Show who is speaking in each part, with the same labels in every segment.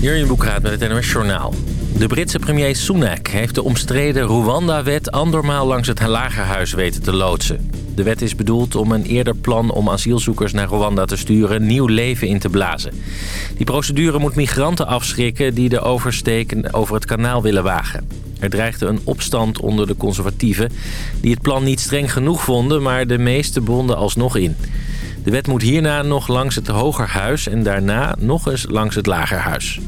Speaker 1: Jurjen Boekraat met het NOS Journaal. De Britse premier Sunak heeft de omstreden Rwanda-wet andermaal langs het Lagerhuis weten te loodsen. De wet is bedoeld om een eerder plan om asielzoekers naar Rwanda te sturen nieuw leven in te blazen. Die procedure moet migranten afschrikken die de oversteken over het kanaal willen wagen. Er dreigde een opstand onder de conservatieven die het plan niet streng genoeg vonden, maar de meeste bonden alsnog in. De wet moet hierna nog langs het Hogerhuis en daarna nog eens langs het Lagerhuis.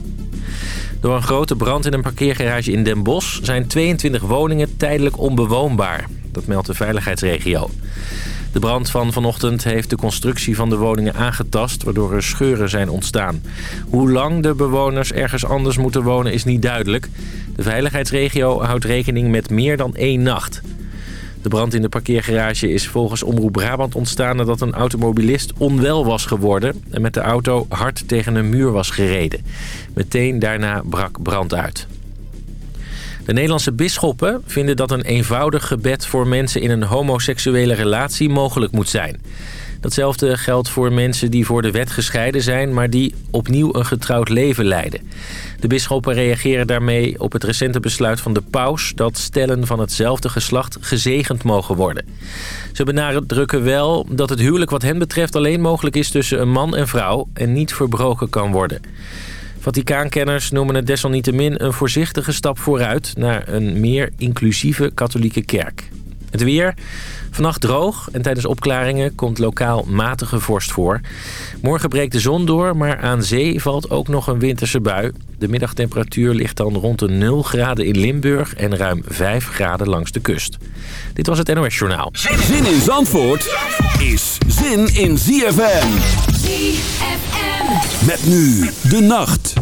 Speaker 1: Door een grote brand in een parkeergarage in Den Bosch... zijn 22 woningen tijdelijk onbewoonbaar. Dat meldt de veiligheidsregio. De brand van vanochtend heeft de constructie van de woningen aangetast... waardoor er scheuren zijn ontstaan. Hoe lang de bewoners ergens anders moeten wonen is niet duidelijk. De veiligheidsregio houdt rekening met meer dan één nacht. De brand in de parkeergarage is volgens Omroep Brabant ontstaan... nadat een automobilist onwel was geworden... en met de auto hard tegen een muur was gereden. Meteen daarna brak brand uit. De Nederlandse bisschoppen vinden dat een eenvoudig gebed... voor mensen in een homoseksuele relatie mogelijk moet zijn... Datzelfde geldt voor mensen die voor de wet gescheiden zijn... maar die opnieuw een getrouwd leven leiden. De bisschoppen reageren daarmee op het recente besluit van de paus... dat stellen van hetzelfde geslacht gezegend mogen worden. Ze benadrukken wel dat het huwelijk wat hen betreft alleen mogelijk is... tussen een man en vrouw en niet verbroken kan worden. Vaticaankenners noemen het desalniettemin een voorzichtige stap vooruit... naar een meer inclusieve katholieke kerk. Het weer... Vannacht droog en tijdens opklaringen komt lokaal matige vorst voor. Morgen breekt de zon door, maar aan zee valt ook nog een winterse bui. De middagtemperatuur ligt dan rond de 0 graden in Limburg en ruim 5 graden langs de kust. Dit was het NOS Journaal.
Speaker 2: Zin in Zandvoort is zin in ZFM. ZFM. Met nu de nacht.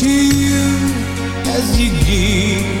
Speaker 3: Caught you the middle. So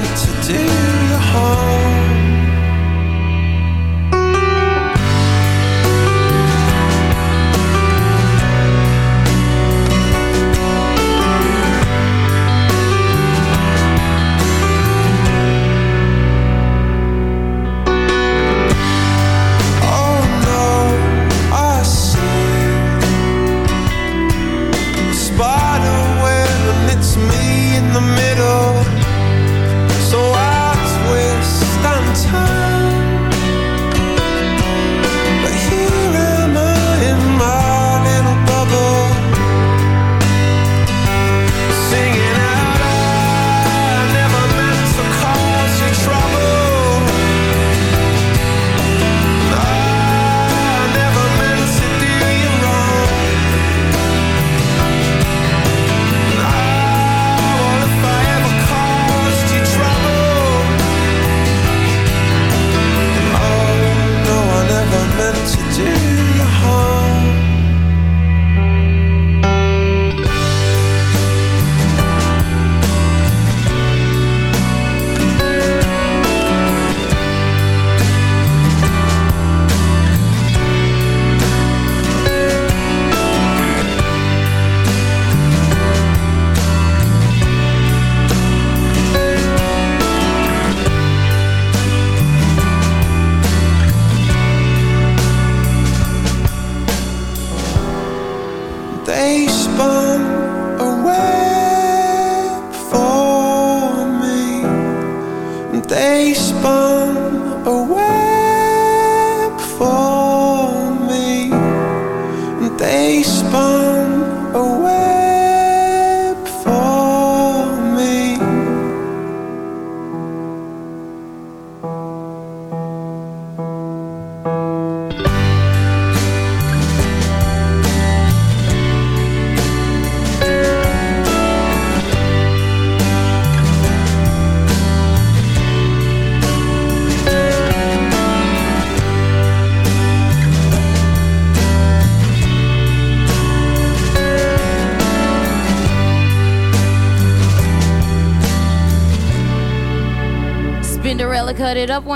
Speaker 3: meant to
Speaker 4: do. Up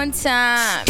Speaker 4: one time.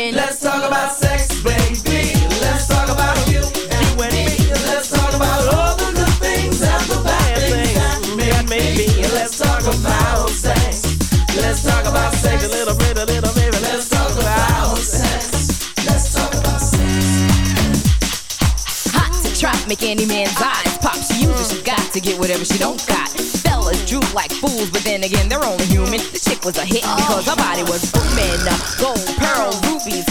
Speaker 5: Let's talk about sex a little bit, a little baby. Let's talk about sex. Let's talk about sex.
Speaker 4: Hot to trap, make any man's eyes pop. She uses, she got to get whatever she don't got fellas droop like fools, but then again, they're only human. The chick was a hit because her body was booming. Gold, pearl, rubies, crazy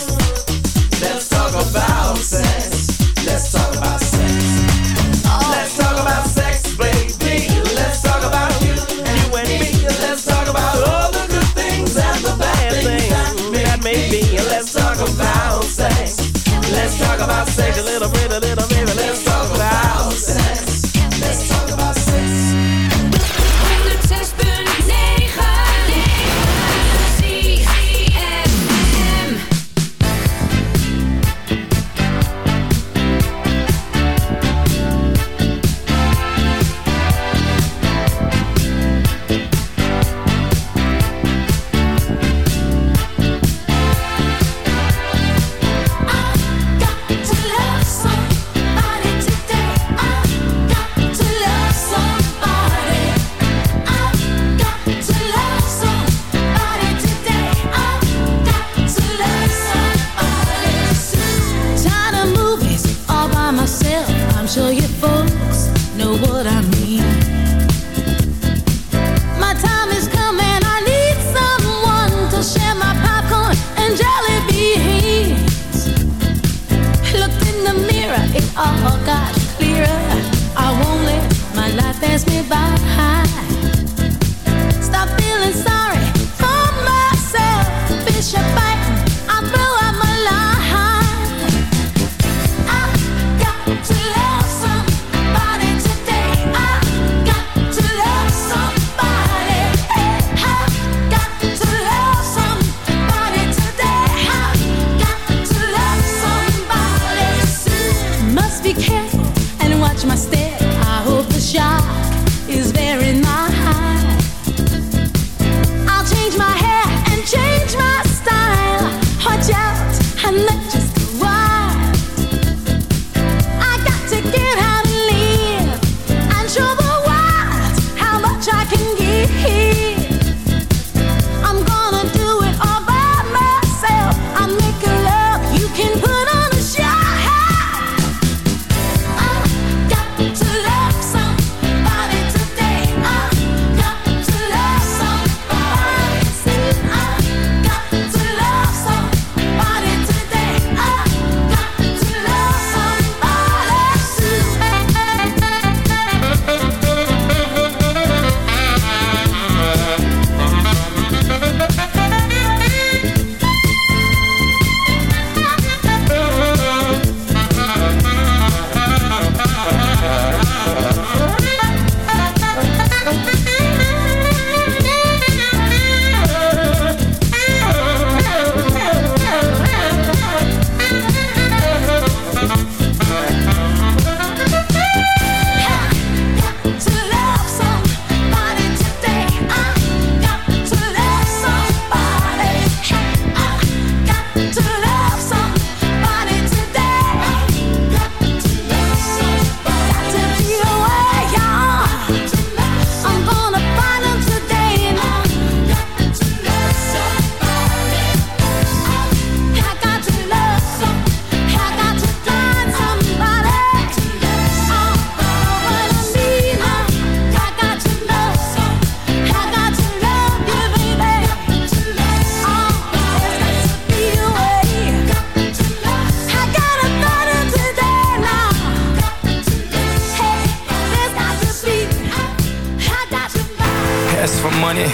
Speaker 6: money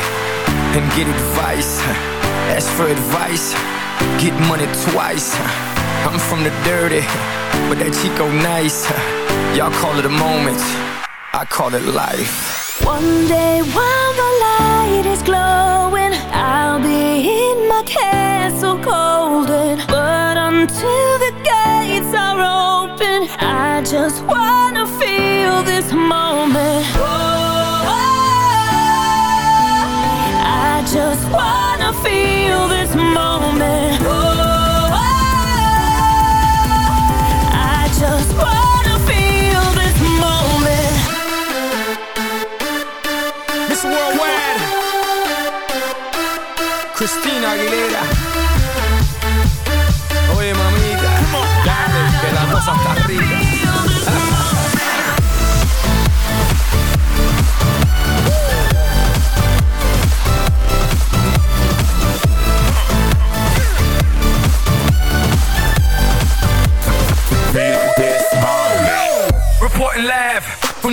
Speaker 6: and get advice. Ask for advice, get money twice. I'm from the dirty, but that Chico nice. Y'all call it a moment, I call it life.
Speaker 7: One day while the light is glowing.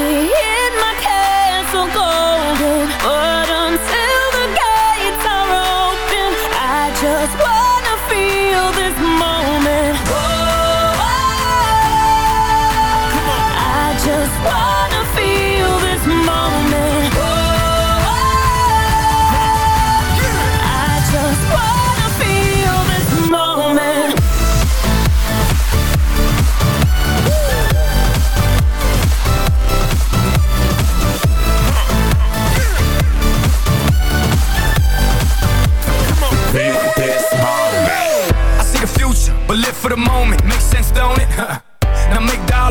Speaker 7: in my castle golden.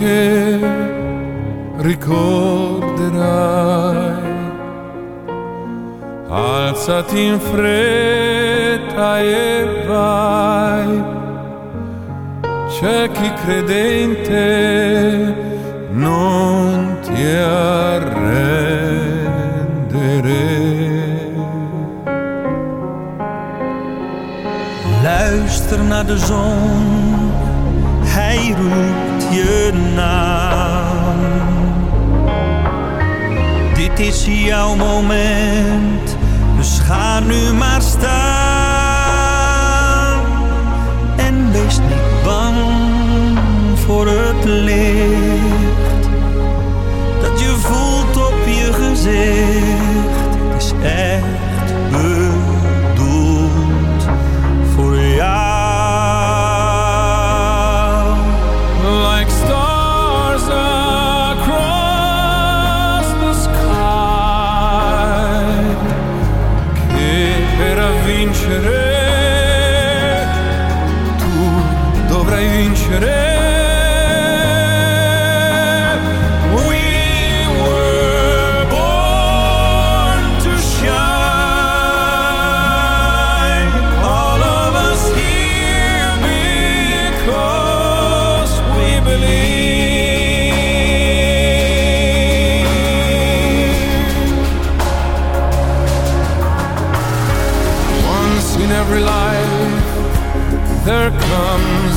Speaker 8: che ricorderai. Alzati in fretta
Speaker 9: En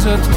Speaker 8: Once in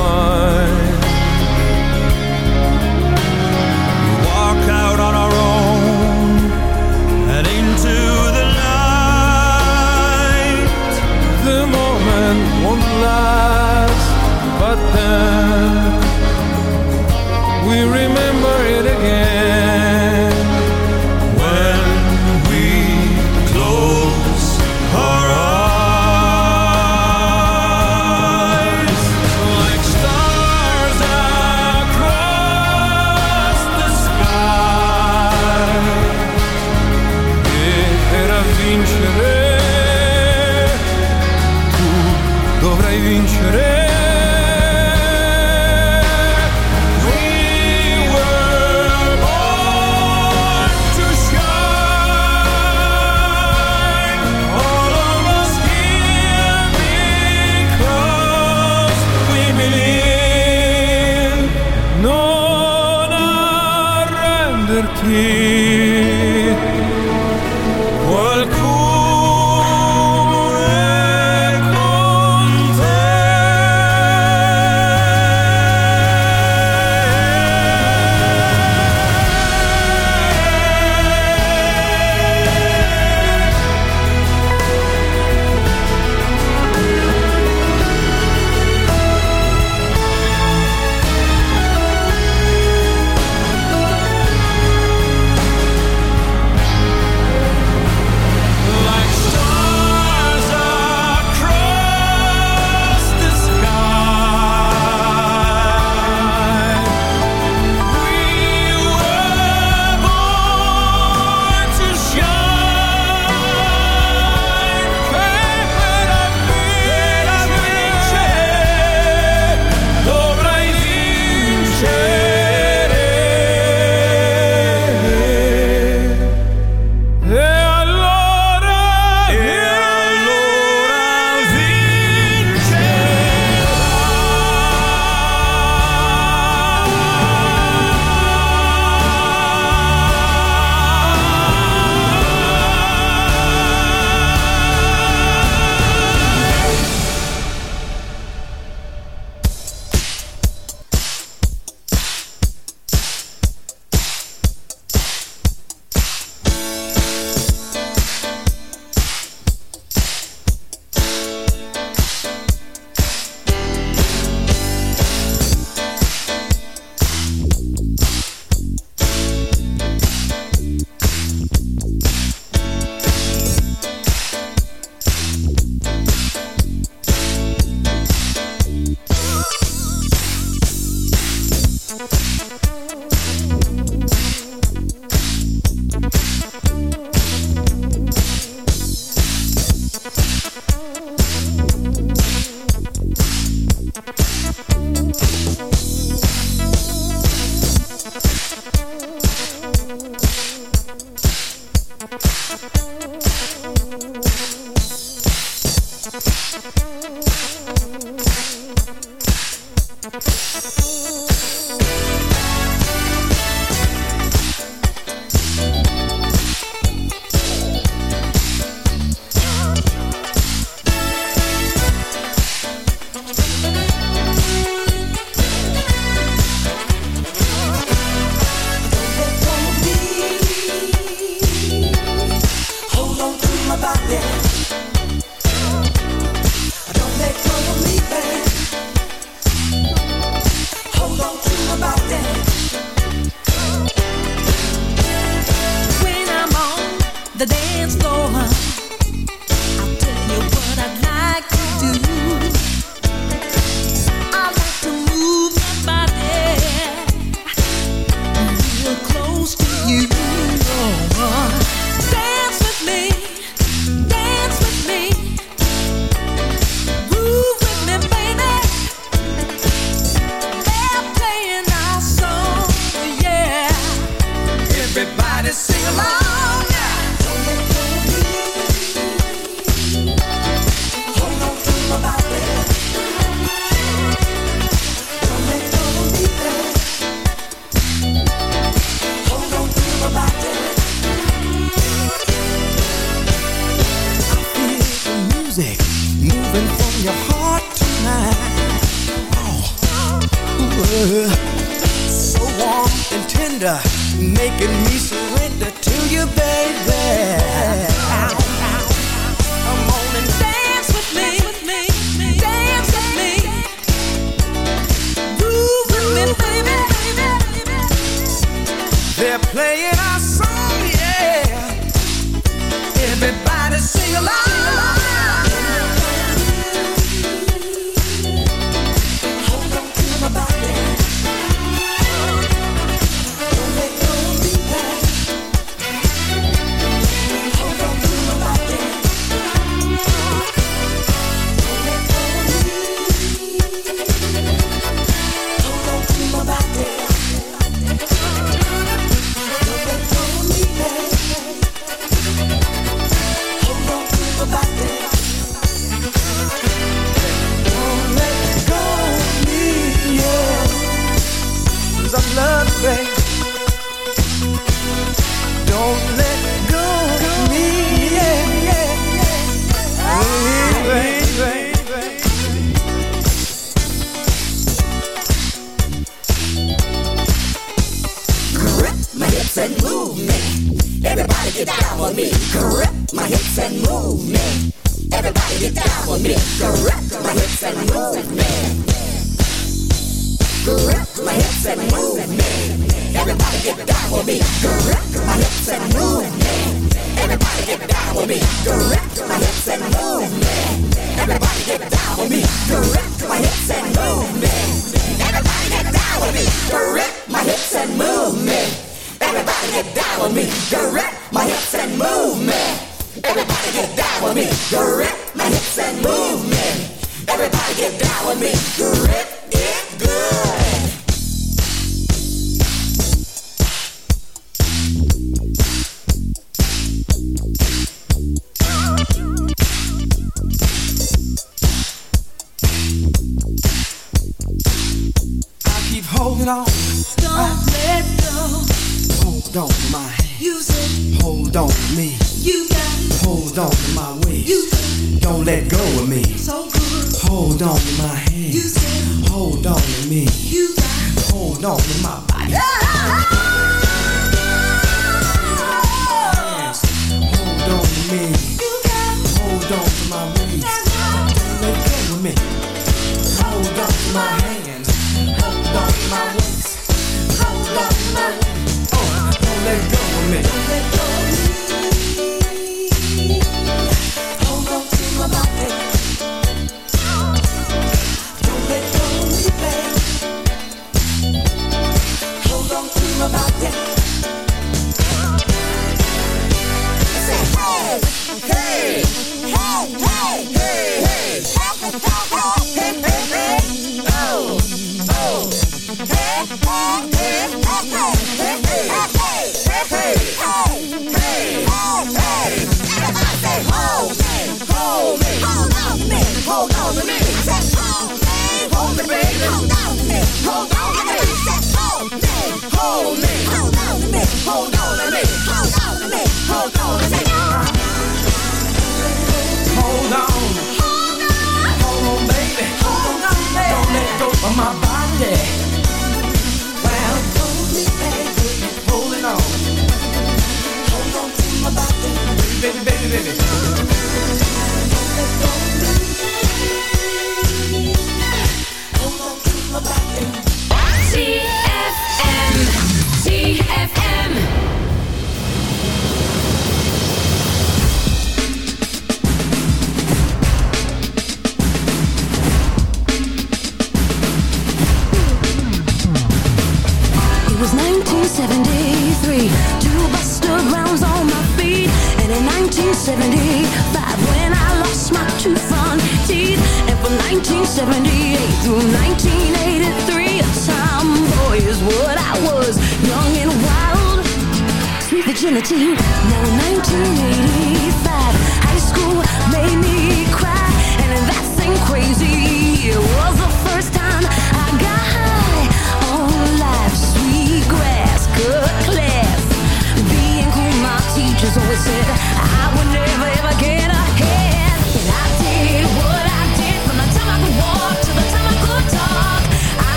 Speaker 3: minute.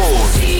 Speaker 3: forward.